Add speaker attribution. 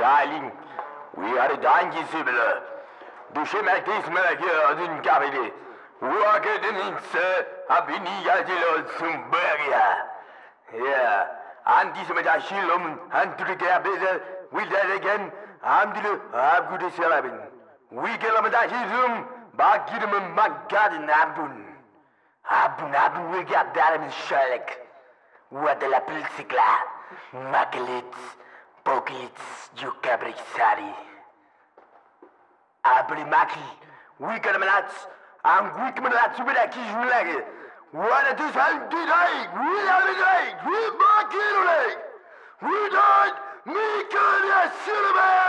Speaker 1: Eiling. We are dangi sibele. Düşemekteyiz meleki adın kabili. Vakıdın inse abini yazılı olsun böyle. Ya. Antisime da şilum. Antülü kıyabeze. Wilder again. Amdülü abgüde selabin. Wikelame da şilum. Bakirme magadın abun. Abun abun we got that in Sherlock. What de la pilsikla. Makelits. Pokilits. Jukabrik sari. Abri makli. Wikel melats. Ang wik melats ubeda kijulage. Wana tus hal didai. We are the day. We bakirule. We died. Mikal ya silbe.